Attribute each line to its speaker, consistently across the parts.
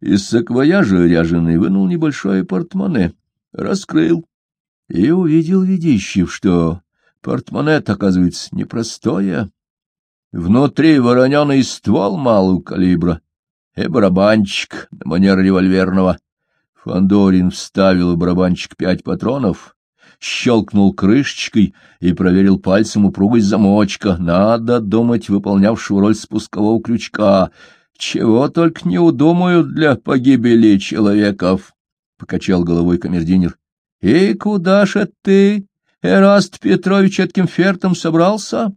Speaker 1: Из саквояжа ряженый вынул небольшое портмоне, раскрыл и увидел Ведищев, что портмоне оказывается, непростое. Внутри вороненый ствол малого калибра и барабанчик на манер револьверного. Фандорин вставил в барабанчик пять патронов, щелкнул крышечкой и проверил пальцем упругость замочка, надо думать, выполнявшего роль спускового крючка. Чего только не удумают для погибели человеков, — покачал головой камердинер. И куда же ты, Эраст Петрович, этим фертом собрался?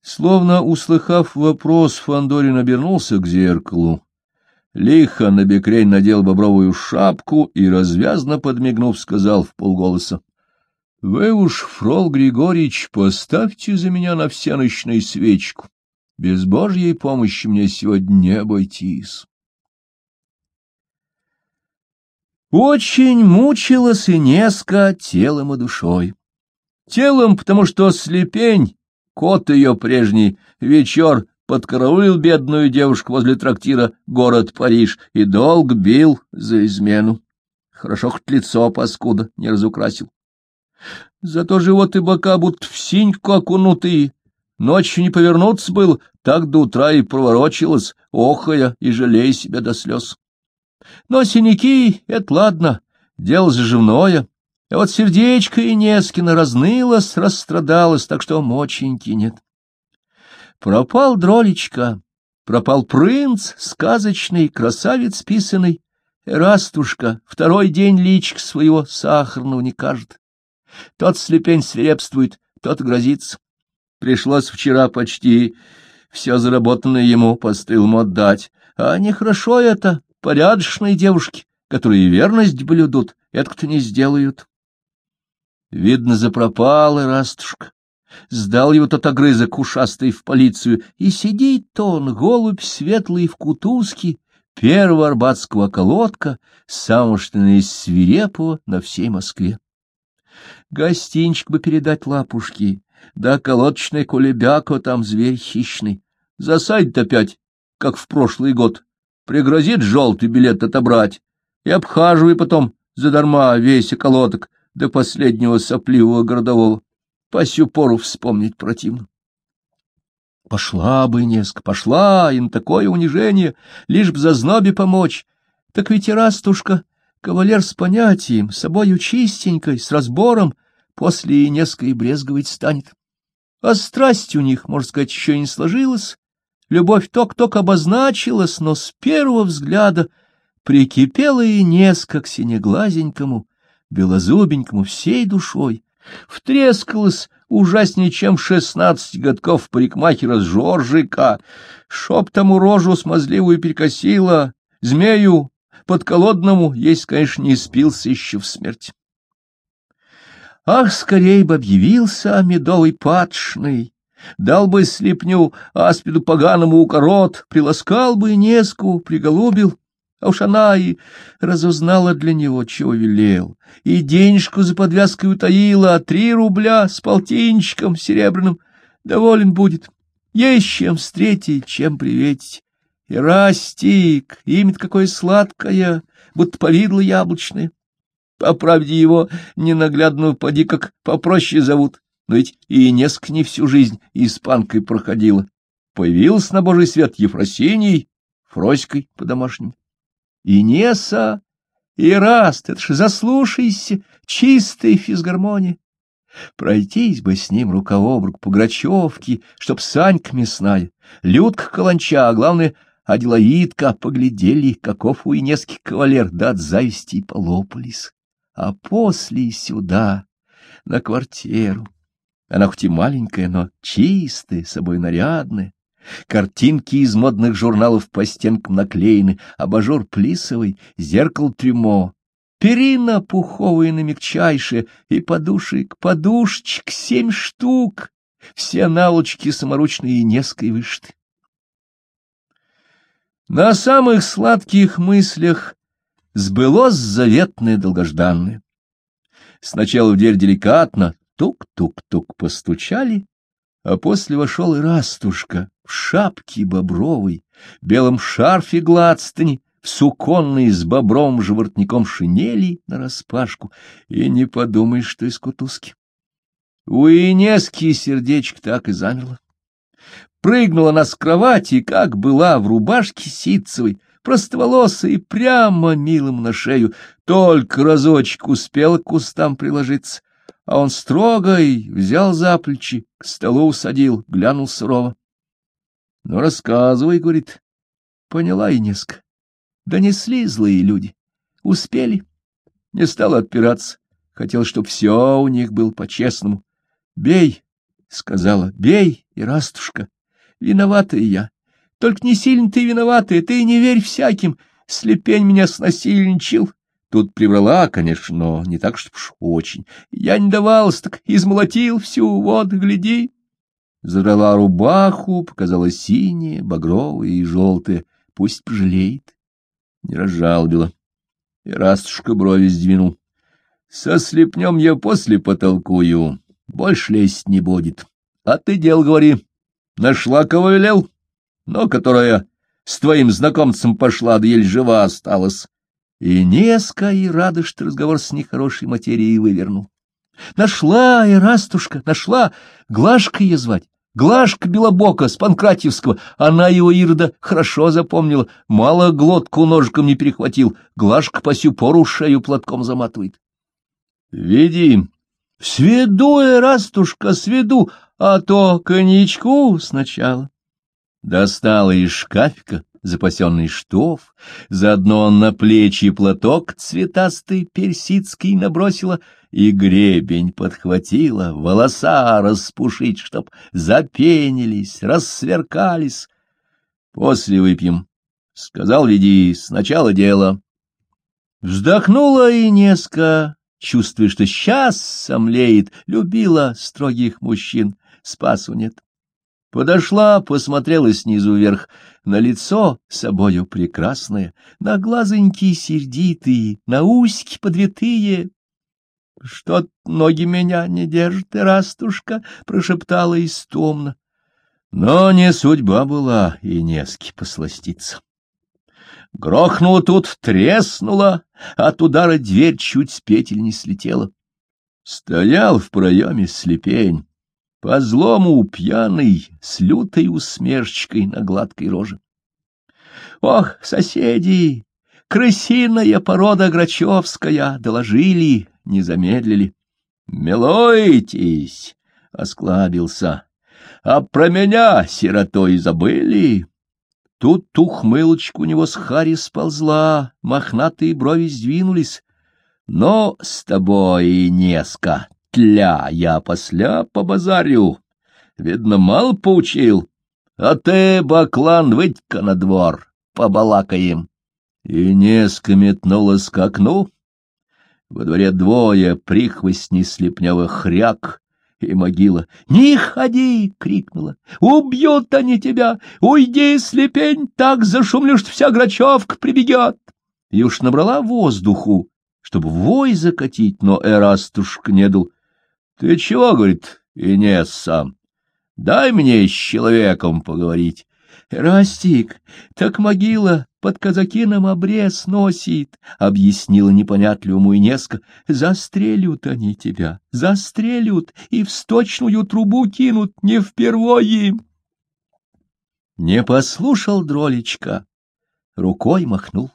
Speaker 1: Словно услыхав вопрос, Фандорин обернулся к зеркалу. Лихо на бекрень надел бобровую шапку и, развязно подмигнув, сказал в полголоса. — Вы уж, Фрол Григорьевич, поставьте за меня на всеночную свечку. Без Божьей помощи мне сегодня не обойтись. Очень мучилась Инеска телом и душой. Телом, потому что слепень, кот ее прежний, вечер подкараулил бедную девушку возле трактира город Париж и долг бил за измену. Хорошо хоть лицо паскуда не разукрасил. Зато живот и бока будто в синьку окунутые. Ночью не повернуться был, так до утра и проворочилась, охая и жалея себя до слез. Но синяки — это ладно, дело заживное. А вот сердечко и Инескина разнылось, расстрадалось, так что моченьки нет. Пропал дролечка, пропал принц, сказочный, красавец писанный. Эрастушка второй день личк своего сахарного не кажет. Тот слепень свирепствует, тот грозится. Пришлось вчера почти все заработанное ему по стылому отдать. А нехорошо это, порядочные девушки, которые верность блюдут, это кто не сделают. Видно, запропал Ирастушка. Сдал его тот огрызок ушастый в полицию, и сидит он, голубь светлый в кутузке, первого арбатского колодка, самого что из свирепого на всей Москве. Гостинчик бы передать лапушки, да колодочная кулебяко там зверь хищный. Засадит опять, как в прошлый год, пригрозит желтый билет отобрать, и обхаживай потом задарма весь околоток до последнего сопливого городового. По сю пору вспомнить противно. Пошла бы, Неска, пошла, и на такое унижение, лишь б за знобе помочь. Так ведь и растушка, кавалер с понятием, с собою чистенькой, с разбором, после и Неска и брезговать станет. А страсть у них, можно сказать, еще не сложилась, Любовь ток-ток обозначилась, но с первого взгляда прикипела и несколько к синеглазенькому, белозубенькому всей душой, втрескалась ужаснее, чем шестнадцать годков парикмахера с Жоржика, шоп тому рожу смазливую перекосила, змею подколодному, есть, конечно, не спился еще в смерть. Ах, скорей бы объявился медовый падшный, дал бы слепню аспиду поганому укорот, приласкал бы неску, приголубил, а уж она и разузнала для него, чего велел, и денежку за подвязкой утаила, три рубля с полтинчиком серебряным, доволен будет, есть чем встретить, чем приветить. И растик, имя какое сладкое, будто повидло яблочное. По правде его ненаглядную поди как попроще зовут, но ведь и несколько не всю жизнь испанкой проходила. Появилась на божий свет Ефросиньей, Фроськой по-домашнему. И Неса, и Раст, это ж заслушайся, чистая физгармония. Пройтись бы с ним рука об руку по Грачевке, чтоб Санька мясная, Людка Каланча, а главное, Аделаидка, поглядели, каков у Инески кавалер, да от зависти полопались. А после сюда, на квартиру. Она хоть и маленькая, но чистая, собой нарядная. Картинки из модных журналов по стенкам наклеены, абажур плисовый, зеркало трюмо, перина пуховая намягчайшая и подушек, подушечек семь штук, все наволочки саморучные и несколько вышиты. На самых сладких мыслях сбылось заветное долгожданное. Сначала в дверь деликатно, Тук-тук-тук постучали, а после вошел и растушка в шапке бобровой, белом шарфе гладстани, в суконной с бобровым живортником шинели нараспашку, и не подумай, что из кутузки. У Инески сердечко так и замерло. Прыгнула она с кровати, как была в рубашке ситцевой, простоволосая и прямо милым на шею, только разочек успел к кустам приложиться, а он строгой взял за плечи, к столу усадил, глянул сурово. — Ну, рассказывай, — говорит. Поняла и несколько. Донесли злые люди. Успели. Не стал отпираться. Хотел, чтоб все у них было по-честному. — Бей, — сказала, — бей, и растушка. Виновата я. Только не сильно ты виноватая, ты не верь всяким. Слепень меня снасильничал. Тут приврала, конечно, но не так, чтоб уж очень. Я не давалась, так измолотил всю, вот, гляди. Задрала рубаху, показала синие, багровые и желтые. Пусть пожалеет. Не разжалбила. И растушка брови сдвинул. Со слепнем я после потолкую. Больше лезть не будет. А ты дел говори. Нашла, кого велел? Но которая с твоим знакомцем пошла, да еле жива осталась. И несколько и рада, что разговор с нехорошей материей вывернул. Нашла, Ирастушка, нашла, Глашка ее звать. Глашка Белобока с Панкратьевского, она его Ирда хорошо запомнила, мало глотку ножиком не перехватил, Глашка по сю пору шею платком заматывает. — Веди, сведу, Ирастушка, сведу, а то коньячку сначала. Достала из шкафика запасенный штоф, заодно на плечи платок цветастый персидский набросила и гребень подхватила, волоса распушить, чтоб запенились, рассверкались. После выпьем. Сказал, веди, сначала дело. Вздохнула и несколько, чувствуя, что сейчас сомлеет, любила строгих мужчин, спасу нет. Подошла, посмотрела снизу вверх, на лицо собою прекрасное, на глазоньки сердитые, на усики подвитые. — Что ноги меня не держат, растушка? — прошептала истомно. Но не судьба была и нески посластиться. Грохнула тут, треснула, от удара дверь чуть с петель не слетела. Стоял в проеме слепень, по злому пьяный, с лютой усмешечкой на гладкой роже. Ох, соседи, крысиная порода Грачевская, доложили, не замедлили. Милуйтесь, осклабился, а про меня сиротой забыли. Тут ухмылочка у него с хари сползла, мохнатые брови сдвинулись. Но с тобой, Неска, тля, я посля побазарю. Видно, мало поучил. А ты, баклан, выйдь-ка на двор, побалакаем. И несколько метнулась к окну. Во дворе двое, прихвостни слепнявых хряк и могила. «Не ходи!» — крикнула. «Убьют они тебя! Уйди, слепень, так зашумлю, что вся Грачевка прибегет!» И уж набрала воздуху, чтобы вой закатить, но Эрастушка не дал. — Ты чего, — говорит, — Инесса, дай мне с человеком поговорить. — Растик, так могила под казакином обрез носит, — объяснила непонятливому Инеска. — Застрелют они тебя, застрелют и в сточную трубу кинут не впервые. Не послушал дролечка, рукой махнул.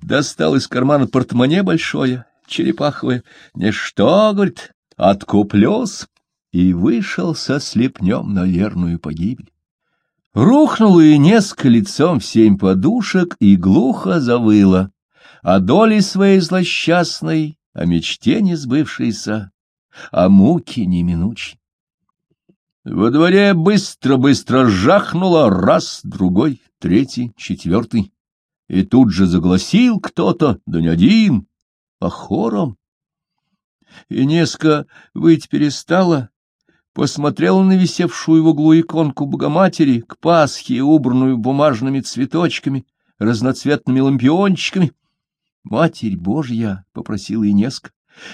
Speaker 1: Достал из кармана портмоне большое, черепаховое. — Не что, — говорит, откуплюсь, и вышел со слепнем на верную погибель. Рухнула и несколько лицом в семь подушек и глухо завыла, о доле своей злосчастной, о мечте не сбывшейся, о муке неминучей. Во дворе быстро-быстро жахнуло раз, другой, третий, четвертый, и тут же загласил кто-то, да не один, а хором. И несколько выть перестала, посмотрела на висевшую в углу иконку Богоматери, к Пасхе, убранную бумажными цветочками, разноцветными лампиончиками. «Матерь Божья!» — попросила Инеска.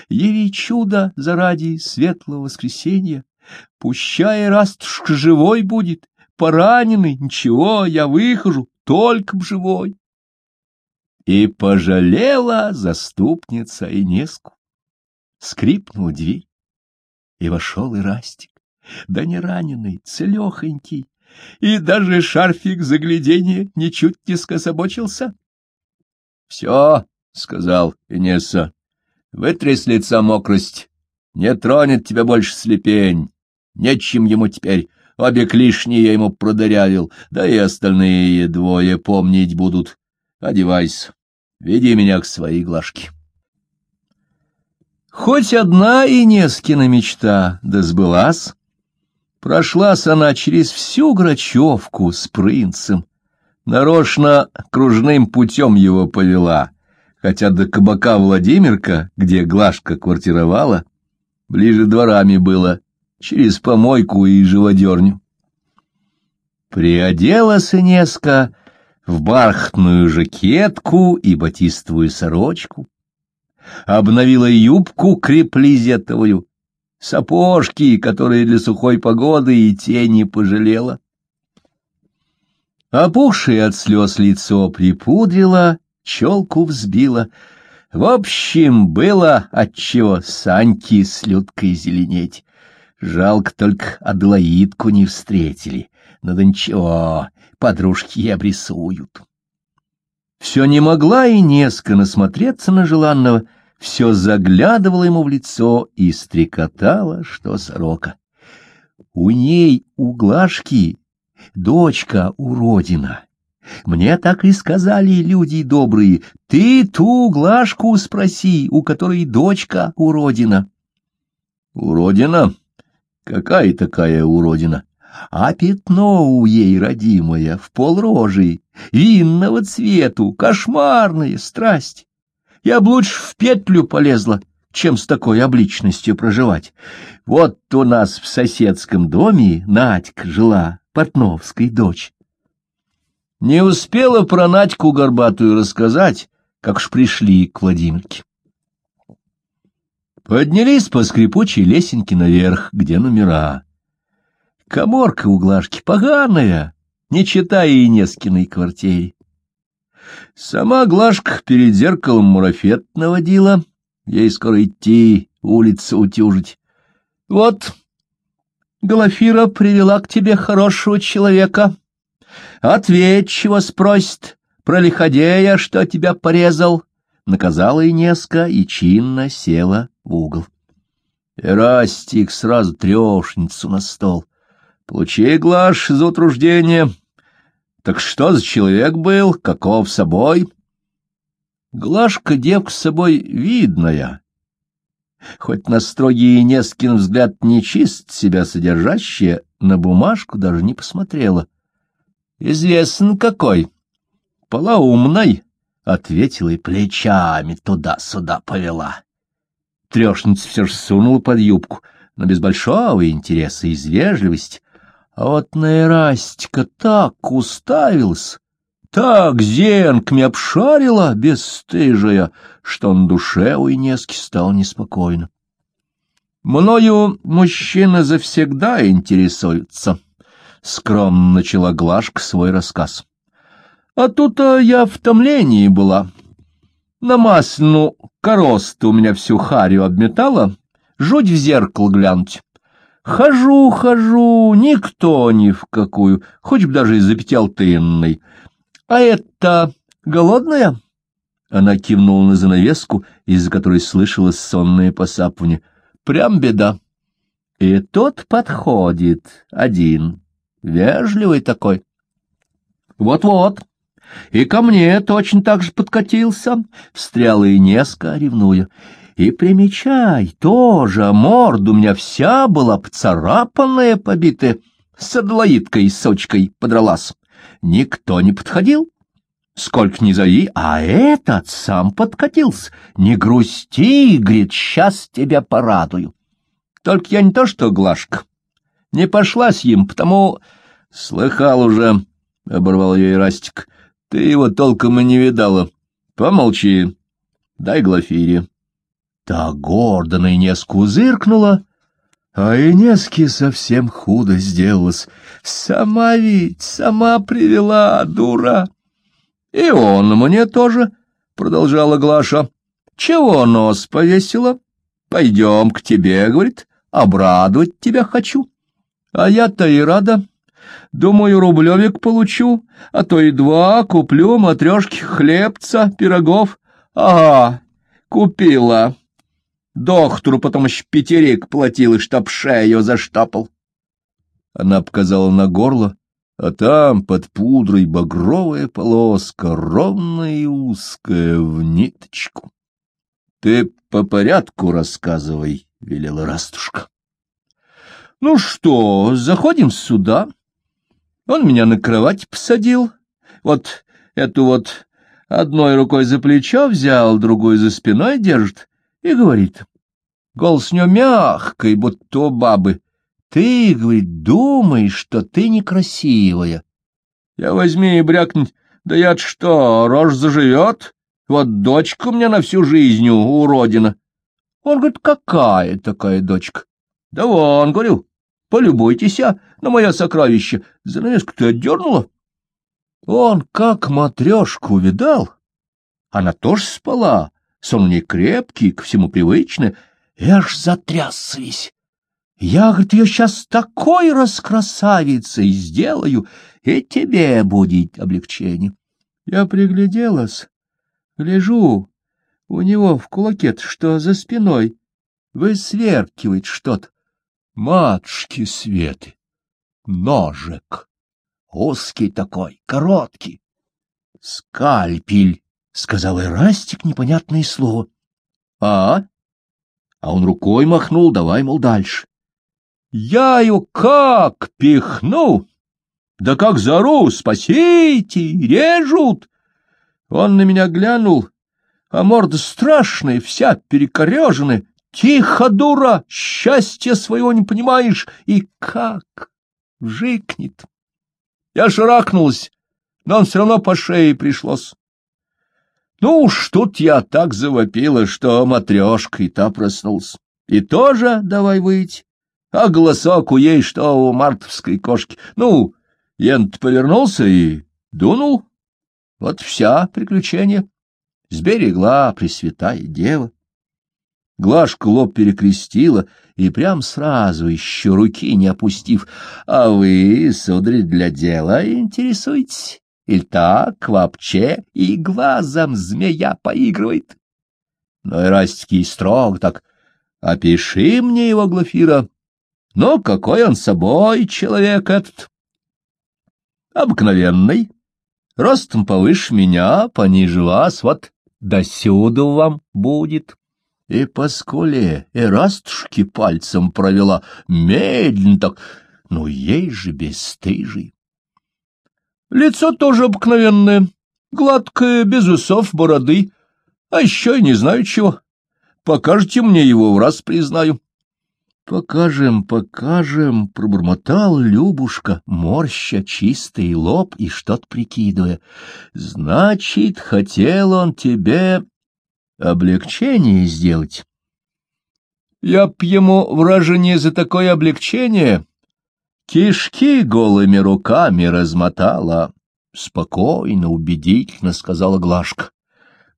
Speaker 1: «Яви чудо заради светлого воскресенья! Пущай растушка живой будет, пораненный, ничего, я выхожу, только б живой!» И пожалела заступница Инеску. Скрипнула дверь, и вошел и Растик, да не раненый, целехонький, и даже шарфик загляденья ничуть не скособочился. — Все, — сказал Инесса, — вытри с лица мокрость, не тронет тебя больше слепень, нечем ему теперь, обе клишни я ему продырявил, да и остальные двое помнить будут. Одевайся, веди меня к своей глажке. Хоть одна Инескина мечта, да сбылась, прошлась она через всю Грачевку с принцем, нарочно кружным путем его повела, хотя до кабака Владимирка, где Глашка квартировала, ближе дворами было, через помойку и живодерню. Приоделась Инеска в бархатную жакетку и батистовую сорочку, обновила юбку креплизетовую, сапожки, которые для сухой погоды и тени пожалела. Опухшее от слез лицо припудрила, челку взбила. В общем, было отчего Саньки с Людкой зеленеть. Жалко только Адлоидку не встретили. Но да ничего, подружки и обрисуют. Все не могла и несколько насмотреться на желанного, все заглядывала ему в лицо и стрекотала, что сорока. У ней, у дочка уродина. Мне так и сказали люди добрые, ты ту Глашку спроси, у которой дочка уродина. Уродина? Какая такая уродина? А пятно у ей родимое, в полрожи, винного цвету, кошмарная страсть. Я б лучше в петлю полезла, чем с такой обличностью проживать. Вот у нас в соседском доме Надька жила, Портновской дочь. Не успела про Надьку горбатую рассказать, как ж пришли к Владимирке. Поднялись по скрипучей лесенке наверх, где номера. Коморка у Глашки поганая, не читая и Нескиной квартире. Сама Глашка перед зеркалом мурафет наводила, ей скоро идти, улицу утюжить. Вот, Глафира привела к тебе хорошего человека. Ответь, чего спросит, про лиходея, что тебя порезал. Наказала Инеска и чинно села в угол. Эрастик сразу трешницу на стол. Получи, Глаш, за утруждение. Так что за человек был, каков собой? Глашка девка собой видная. Хоть на строгий Нескин взгляд нечист себя содержащая, на бумажку даже не посмотрела. Известен какой. Полоумной, — ответила и плечами туда-сюда повела. Трешница все же сунула под юбку, но без большого интереса и из вежливости. А вот на Эрастика так уставился, так зенками обшарила, бесстыжая, что на душе у Инески стало неспокойно. Мною мужчины завсегда интересуются, — скромно начала Глашка свой рассказ. А тут-то я в томлении была. На масляну коросту у меня всю харю обметала, жуть в зеркало глянуть. Хожу, хожу, никто ни в какую, хоть бы даже из-за пятиалтынной. А это голодная? Она кивнула на занавеску, из-за которой слышалось сонное посапывание. Прям беда. И тот подходит один, вежливый такой. Вот-вот. И ко мне точно так же подкатился, — встряла и Инеска, ревнуя. И примечай, тоже морда у меня вся была поцарапанная, побитая, с адлоидкой сочкой подралась. Никто не подходил. Сколько ни зови, а этот сам подкатился. Не грусти, говорит, сейчас тебя порадую. Только я не то что Глашка, не пошла с ним, потому... Слыхал уже, — оборвал ее Ирастик, — ты его толком и не видала. Помолчи, дай Глафире. Та гордо на Инеску зыркнула, а Инеске совсем худо сделалось. Сама ведь, сама привела, дура. И он мне тоже продолжала Глаша. Чего нос повесила? Пойдем к тебе, говорит, обрадовать тебя хочу. А я-то и рада. Думаю, рублевик получу, а то и два куплю матрешки хлебца, пирогов. Ага, купила. Доктору потом еще пятерик платил, и чтоб шею заштапал. Она показала на горло, а там под пудрой багровая полоска, ровная и узкая, в ниточку. — Ты по порядку рассказывай, — велела Растушка. — Ну что, заходим сюда. Он меня на кровать посадил, вот эту вот одной рукой за плечо взял, другой за спиной держит и говорит. Голос у него мягкий, будто бабы. Ты, говорит, думаешь, что ты некрасивая. Я возьми и брякнуть, да я что, рожь заживет? Вот дочка у меня на всю жизнь уродина. Он говорит, какая такая дочка? Да вон, говорю, полюбуйтесь а, на мое сокровище. Занавеску ты отдернула? Он как матрешку видал. Она тоже спала, сон не крепкий, ко всему привычный. Я ж затрясся весь. Я, говорит, ее сейчас такой раскрасавицей сделаю, и тебе будет облегчение. Я пригляделась. Гляжу, у него в кулаке что за спиной высверкивает что-то. Матушки Светы, ножик, узкий такой, короткий. Скальпель, — сказал Ирастик непонятное слово. — А? А он рукой махнул, давай, мол, дальше. Я ее как пихну! Да как зару, спасите, режут! Он на меня глянул, а морда страшная, вся перекореженная. Тихо, дура, счастья своего не понимаешь. И как вжикнет. Я шарахнулась, но он все равно по шее пришлось. Ну уж тут я так завопила, что матрешка и та проснулся. И тоже давай выйти. А голосок у ей, что у мартовской кошки. Ну, Ент повернулся и дунул. Вот вся приключение. Сберегла Пресвятая Дева. Глажка лоб перекрестила и прям сразу, еще руки не опустив. А вы, сударь, для дела интересуетесь? Или так вообще и глазом змея поигрывает? Но и Растики строг так. Опиши мне его, Глафира. Ну, какой он собой человек этот? Обыкновенный, ростом повыше меня, пониже вас, вот досюду вам будет. И по скуле и растушки пальцем провела, медленно так, ну, ей же бесстыжий. Лицо тоже обыкновенное, гладкое, без усов, бороды, а еще и не знаю чего. Покажете мне его, в раз признаю. Покажем, покажем, пробормотал Любушка, морща чистый лоб и что-то прикидывая. Значит, хотел он тебе облегчение сделать. Я б ему вражение за такое облегчение кишки голыми руками размотала. Спокойно, убедительно сказала Глашка.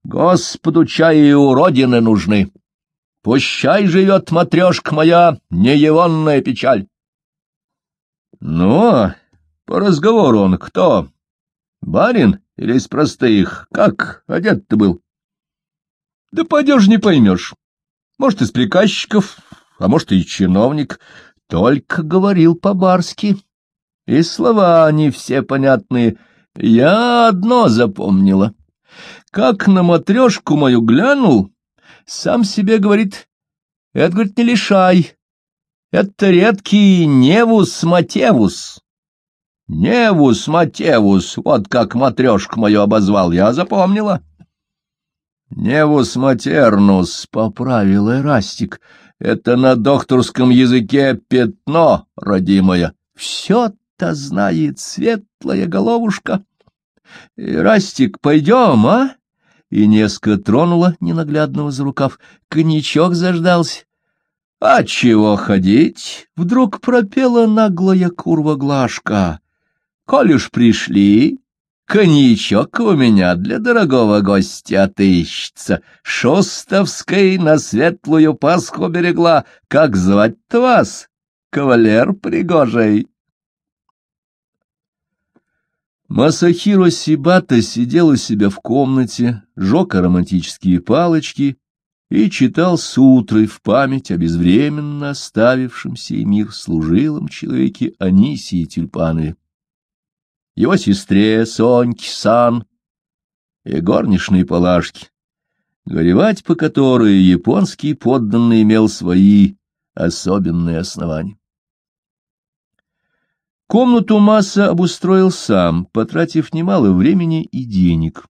Speaker 1: Господу чай и уродины нужны. Пущай живет матрешка моя, не егонная печаль. Ну, по разговору он кто? Барин или из простых? Как одет ты был? Да пойдешь не поймешь. Может, из приказчиков, а может, и чиновник. Только говорил по-барски. И слова не все понятные. Я одно запомнила. Как на матрешку мою глянул, сам себе говорит, это, говорит, не лишай, это редкий невус-матевус. Невус-матевус, вот как матрешку мою обозвал, я запомнила. Невус-матернус, — поправил Эрастик, — это на докторском языке пятно, родимое. Все-то знает светлая головушка. Эрастик, пойдем, а? и несколько тронула ненаглядного за рукав. Коньячок заждался. — А чего ходить? — вдруг пропела наглая курва Глашка. — Коль уж пришли, Коньячок у меня для дорогого гостя отыщется. Шостовской на светлую Пасху берегла. Как звать-то вас, кавалер пригожий? Масахиро Сибата сидел у себя в комнате, жег ароматические палочки и читал сутры в память о безвременно оставившем сей мир служилом человеке Анисии Тюльпанове. Его сестре Соньке Сан и горничной Палашке, горевать по которой японский подданный имел свои особенные основания. Комнату Масса обустроил сам, потратив немало времени и денег.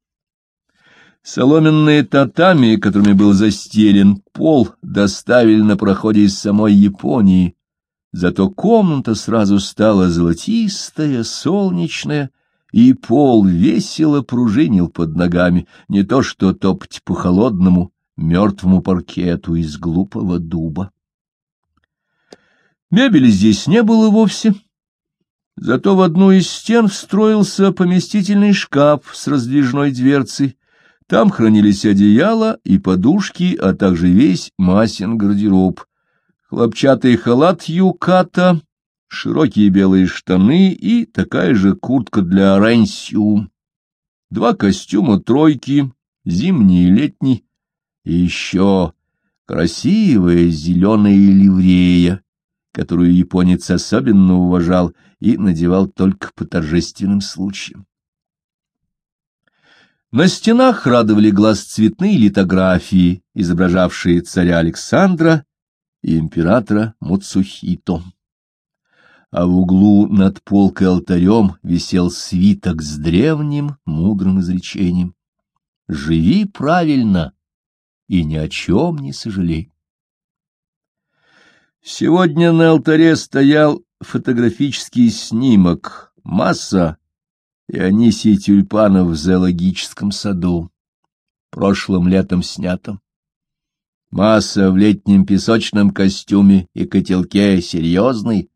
Speaker 1: Соломенные татами, которыми был застелен пол, доставили на проходе из самой Японии. Зато комната сразу стала золотистая, солнечная, и пол весело пружинил под ногами, не то что топать по холодному, мертвому паркету из глупого дуба. Мебели здесь не было вовсе. Зато в одну из стен встроился поместительный шкаф с раздвижной дверцей. Там хранились одеяла и подушки, а также весь Масин гардероб. Хлопчатый халат юката, широкие белые штаны и такая же куртка для рэнсю. Два костюма тройки, зимний и летний, и еще красивая зеленая ливрея, которую японец особенно уважал и надевал только по торжественным случаям. На стенах радовали глаз цветные литографии, изображавшие царя Александра и императора Муцухито. А в углу над полкой алтарем висел свиток с древним мудрым изречением «Живи правильно и ни о чем не сожалей». Сегодня на алтаре стоял фотографический снимок «Масса» и Анисий Тюльпанов в зоологическом саду, прошлым летом снятом. Масса в летнем песочном костюме и котелке серьезный.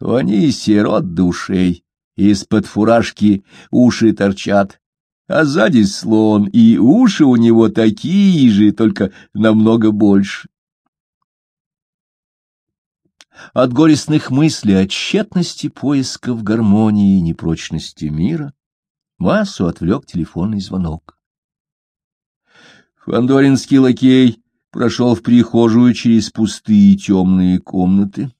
Speaker 1: У Анисии рот душей, из-под фуражки уши торчат, а сзади слон, и уши у него такие же, только намного больше. От горестных мыслей о тщетности поиска в гармонии и непрочности мира массу отвлек телефонный звонок. Фандоринский лакей прошел в прихожую через пустые темные комнаты.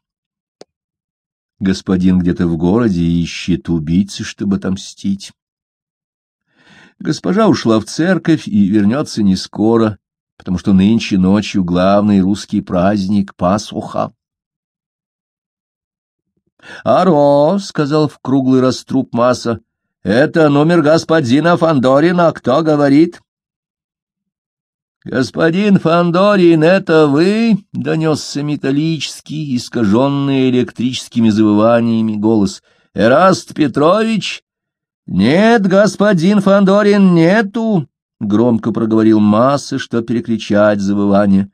Speaker 1: Господин где-то в городе ищет убийцы, чтобы отомстить. Госпожа ушла в церковь и вернется не скоро, потому что нынче ночью главный русский праздник — Пасуха. — Аро, — сказал в круглый раструб масса, — это номер господина Фандорина. Кто говорит? — Господин Фандорин, это вы? — донесся металлический, искаженный электрическими завываниями голос. — Эраст Петрович? — Нет, господин Фандорин, нету, — громко проговорил масса, что перекричать завывание.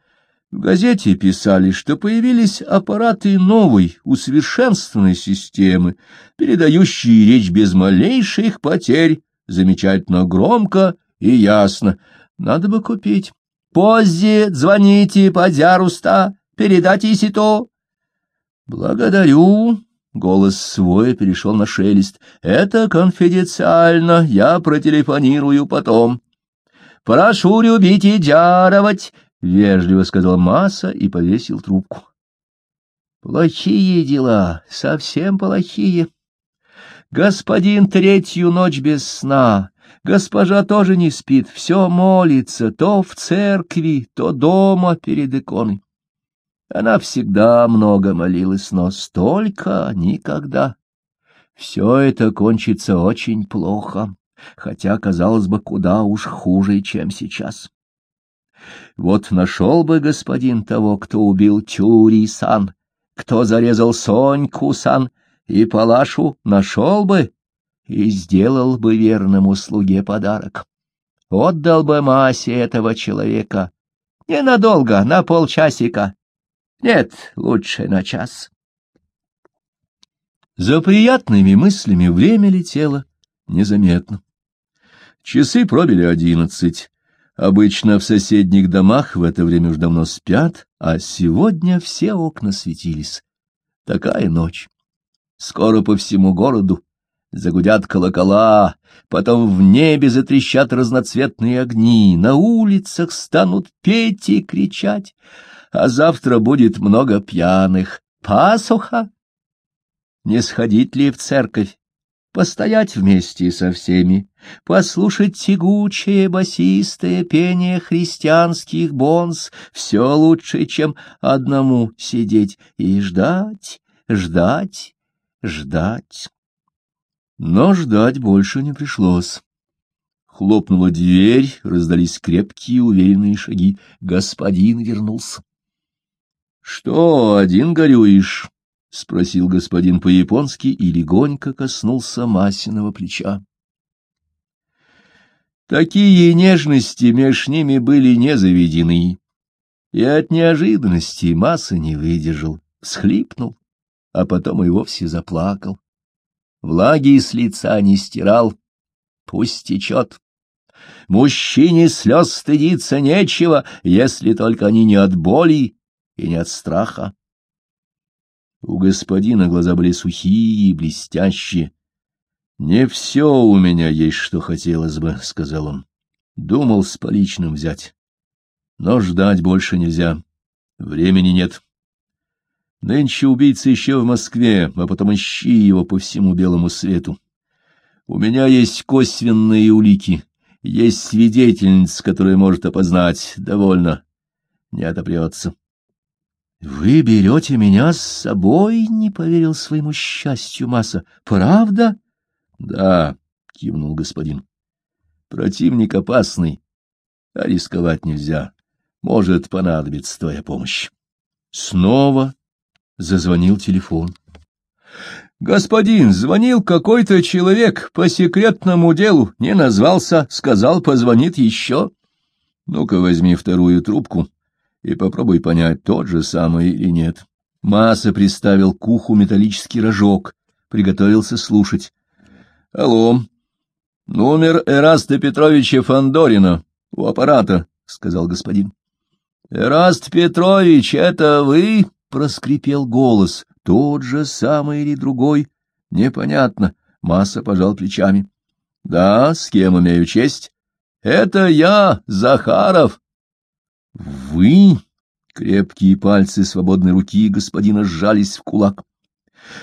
Speaker 1: В газете писали, что появились аппараты новой, усовершенствованной системы, передающие речь без малейших потерь, замечательно громко и ясно. Надо бы купить. Позже звоните, подяруста, передайте сито. Благодарю. Голос свой перешел на шелест. Это конфиденциально, я протелефонирую потом. Прошу любить и дяровать, — вежливо сказал Масса и повесил трубку. — Плохие дела, совсем плохие. Господин третью ночь без сна, госпожа тоже не спит, все молится, то в церкви, то дома перед иконой. Она всегда много молилась, но столько никогда. Все это кончится очень плохо, хотя, казалось бы, куда уж хуже, чем сейчас. Вот нашел бы господин того, кто убил Тюри-сан, кто зарезал Соньку-сан и Палашу, нашел бы и сделал бы верному слуге подарок. Отдал бы массе этого человека. Ненадолго, на полчасика. Нет, лучше на час. За приятными мыслями время летело, незаметно. Часы пробили одиннадцать. Обычно в соседних домах в это время уж давно спят, а сегодня все окна светились. Такая ночь. Скоро по всему городу загудят колокола, потом в небе затрещат разноцветные огни, на улицах станут петь и кричать, а завтра будет много пьяных. Пасуха! Не сходить ли в церковь? постоять вместе со всеми, послушать тягучее басистое пение христианских бонс, все лучше, чем одному сидеть и ждать, ждать, ждать. Но ждать больше не пришлось. Хлопнула дверь, раздались крепкие уверенные шаги. Господин вернулся. — Что, один горюешь? — спросил господин по-японски и легонько коснулся Масиного плеча. Такие нежности меж ними были не заведены, и от неожиданности Маса не выдержал, всхлипнул, а потом и вовсе заплакал. Влаги с лица не стирал, пусть течет. Мужчине слез стыдиться нечего, если только они не от боли и не от страха. У господина глаза были сухие и блестящие. — Не все у меня есть, что хотелось бы, — сказал он. Думал с поличным взять. Но ждать больше нельзя. Времени нет. Нынче убийца еще в Москве, а потом ищи его по всему белому свету. У меня есть косвенные улики, есть свидетельница, которая может опознать. Довольно. Не отопрется. — Вы берете меня с собой? — не поверил своему счастью Масса. — Правда? — Да, — кивнул господин. — Противник опасный, а рисковать нельзя. Может понадобиться твоя помощь. Снова зазвонил телефон. — Господин, звонил какой-то человек по секретному делу, не назвался, сказал, позвонит еще. — Ну-ка возьми вторую трубку. — и попробуй понять, тот же самый или нет. Масса приставил к уху металлический рожок, приготовился слушать. — Алло, номер Эраста Петровича Фандорина у аппарата, — сказал господин. — Эраст Петрович, это вы? — проскрипел голос. Тот же самый или другой? Непонятно. Масса пожал плечами. — Да, с кем имею честь? — Это я, Захаров. Вы? Крепкие пальцы свободной руки господина сжались в кулак.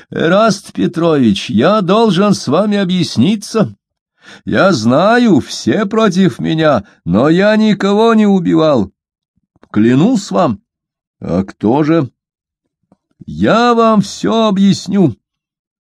Speaker 1: Эраст Петрович, я должен с вами объясниться. Я знаю, все против меня, но я никого не убивал. Клянусь вам. А кто же? Я вам все объясню,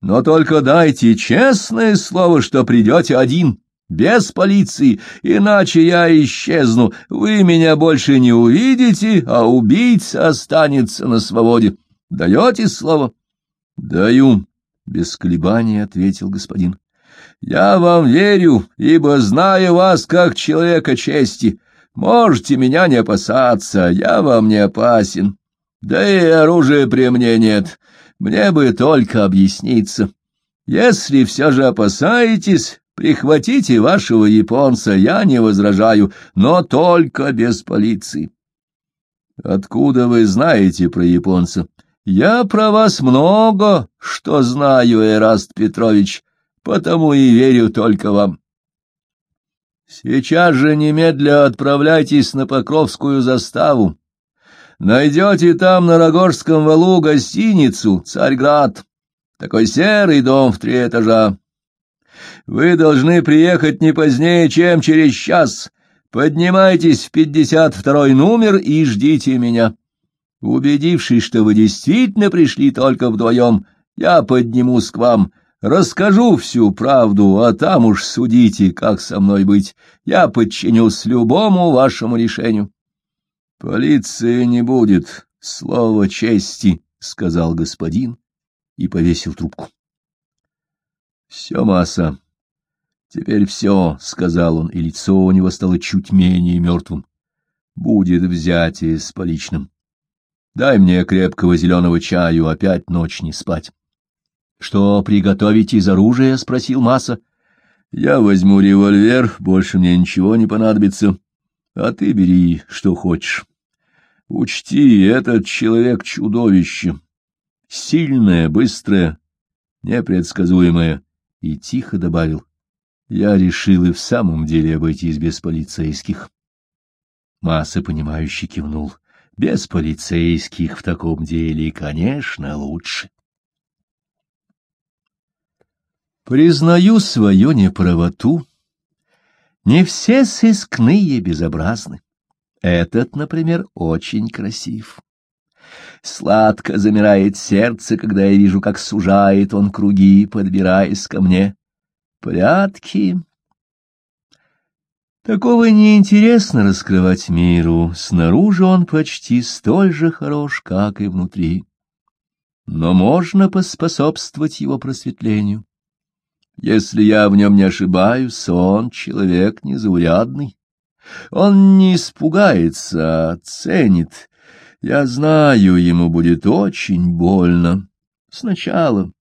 Speaker 1: но только дайте честное слово, что придете один без полиции, иначе я исчезну. Вы меня больше не увидите, а убийца останется на свободе. Даете слово? — Даю, — без колебаний ответил господин. — Я вам верю, ибо знаю вас как человека чести. Можете меня не опасаться, я вам не опасен. Да и оружия при мне нет, мне бы только объясниться. Если все же опасаетесь, Прихватите вашего японца, я не возражаю, но только без полиции. Откуда вы знаете про японца? Я про вас много, что знаю, Эраст Петрович, потому и верю только вам. Сейчас же немедля отправляйтесь на Покровскую заставу. Найдете там на Рогожском валу гостиницу «Царьград». Такой серый дом в три этажа. Вы должны приехать не позднее, чем через час. Поднимайтесь в пятьдесят второй номер и ждите меня. Убедившись, что вы действительно пришли только вдвоем, я поднимусь к вам, расскажу всю правду, а там уж судите, как со мной быть. Я подчинюсь любому вашему решению. — Полиции не будет, слово чести, — сказал господин и повесил трубку. — Все, масса. Теперь все, — сказал он, и лицо у него стало чуть менее мертвым. Будет взятие с поличным. Дай мне крепкого зеленого чаю, опять ночь не спать. — Что приготовить из оружия? — спросил Масса. Я возьму револьвер, больше мне ничего не понадобится, а ты бери, что хочешь. Учти, этот человек — чудовище, сильное, быстрое, непредсказуемое, и тихо добавил. Я решил и в самом деле обойтись без полицейских. Масса, понимающе кивнул. Без полицейских в таком деле, конечно, лучше. Признаю свою неправоту. Не все сыскные безобразны. Этот, например, очень красив. Сладко замирает сердце, когда я вижу, как сужает он круги, подбираясь ко мне. Порядки. Такого неинтересно раскрывать миру. Снаружи он почти столь же хорош, как и внутри. Но можно поспособствовать его просветлению. Если я в нем не ошибаюсь, он человек незаурядный. Он не испугается, а ценит. Я знаю, ему будет очень больно. Сначала.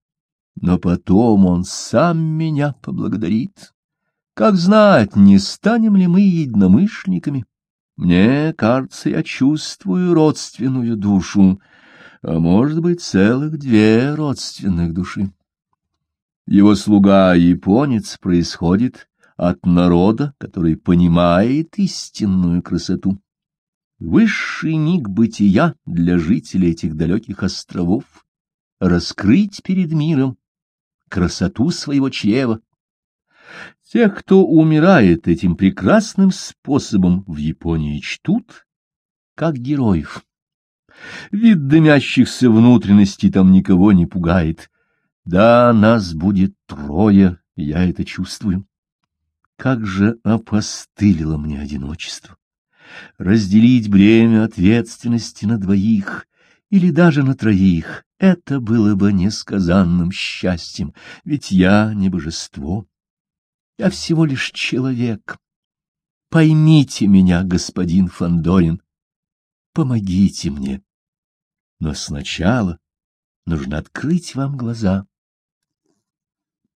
Speaker 1: Но потом он сам меня поблагодарит. Как знать, не станем ли мы единомышленниками? Мне кажется, я чувствую родственную душу, а может быть, целых две родственных души. Его слуга японец происходит от народа, который понимает истинную красоту. Высший миг бытия для жителей этих далеких островов — раскрыть перед миром красоту своего чрева. Тех, кто умирает этим прекрасным способом, в Японии чтут, как героев. Вид дымящихся внутренностей там никого не пугает. Да, нас будет трое, я это чувствую. Как же опостылило мне одиночество! Разделить бремя ответственности на двоих или даже на троих — это было бы несказанным счастьем, ведь я не божество, я всего лишь человек. Поймите меня, господин Фандорин, помогите мне. Но сначала нужно открыть вам глаза.